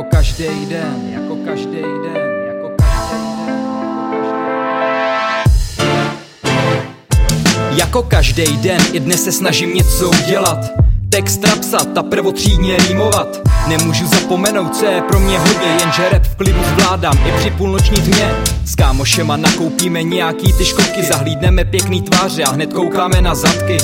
každý den, jako každý den, jako každý den, jako každý den, i dnes se snažím něco udělat. Text napsat a prvotřídně rýmovat. Nemůžu zapomenout, co je pro mě hodně Jenže rap v klidu zvládám i při půlnoční tmě. S kámošema nakoupíme nějaký ty škodky Zahlídneme pěkný tváře a hned koukáme na zadky.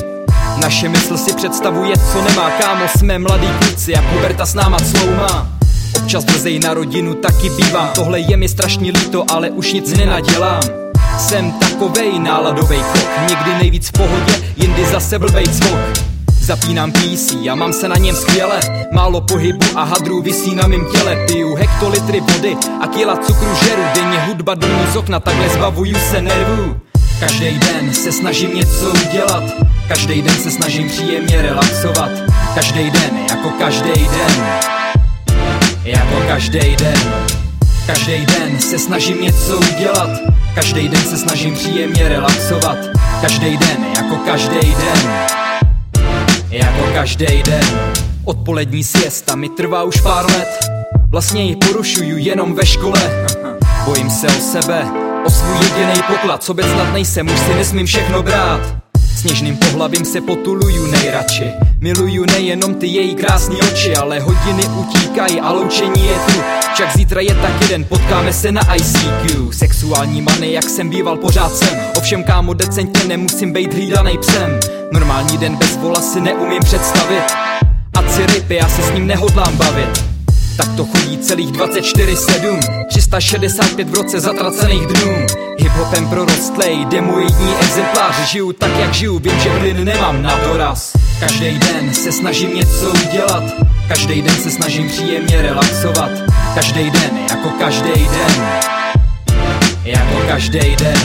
Naše mysl si představuje, co nemá kámo Jsme mladý kluci a puberta s náma má Občas brzej na rodinu taky bývám. Tohle je mi strašně líto, ale už nic nenadělám. Jsem takovej náladovej kok Někdy nejvíc v pohodě, jindy zase blbej cvok. Zapínám PC a mám se na něm skvěle. Málo pohybu a hadru visí na mém těle. Piju hektolitry vody a kila cukru žeru. Denně hudba dolů z okna, takhle zbavuju se nervů. Každý den se snažím něco udělat. Každý den se snažím příjemně relaxovat. Každý den jako každý den Jako každý den Každý den se snažím něco udělat. Každý den se snažím příjemně relaxovat. Každý den jako každý den. Jako každý den. Odpolední siesta mi trvá už pár let. Vlastně ji porušuju jenom ve škole. Bojím se o sebe, o svůj jediný poklad. Co snad nejsem, už si nesmím všechno brát Sněžným pohlavím se potuluju nejradši. Miluju nejenom ty její krásné oči Ale hodiny utíkají a loučení je tu. Však zítra je tak jeden, potkáme se na ICQ Sexuální many, jak jsem býval, pořád jsem. Ovšem kámo, decentně nemusím být hlídanej psem. Normální den bez vola si neumím představit. A si rypy, já se s ním nehodlám bavit tak to chodí celých 24-7 365 v roce zatracených dnů. Hip-hopem prorostlej, demoidní exempláři Žiju tak jak žiju, vím, že plyn nemám na doraz. Každý den se snažím něco udělat Každý den se snažím příjemně relaxovat. Každý den jako každý den Jako každý den.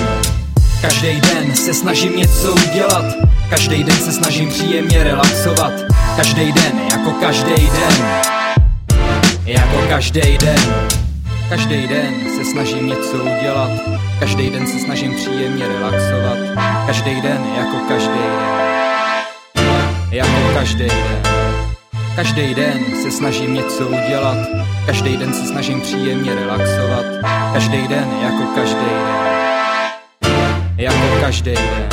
Každý den se snažím něco udělat Každý den se snažím příjemně relaxovat. Každý den jako každý den každý den Každý den se snažím něco udělat. Každý den se snažím příjemně relaxovat. Každý den jako každý den. Jako každý den. Každý den se snažím něco udělat. Každý den se snažím příjemně relaxovat. Každý den jako každý den. Jako každý den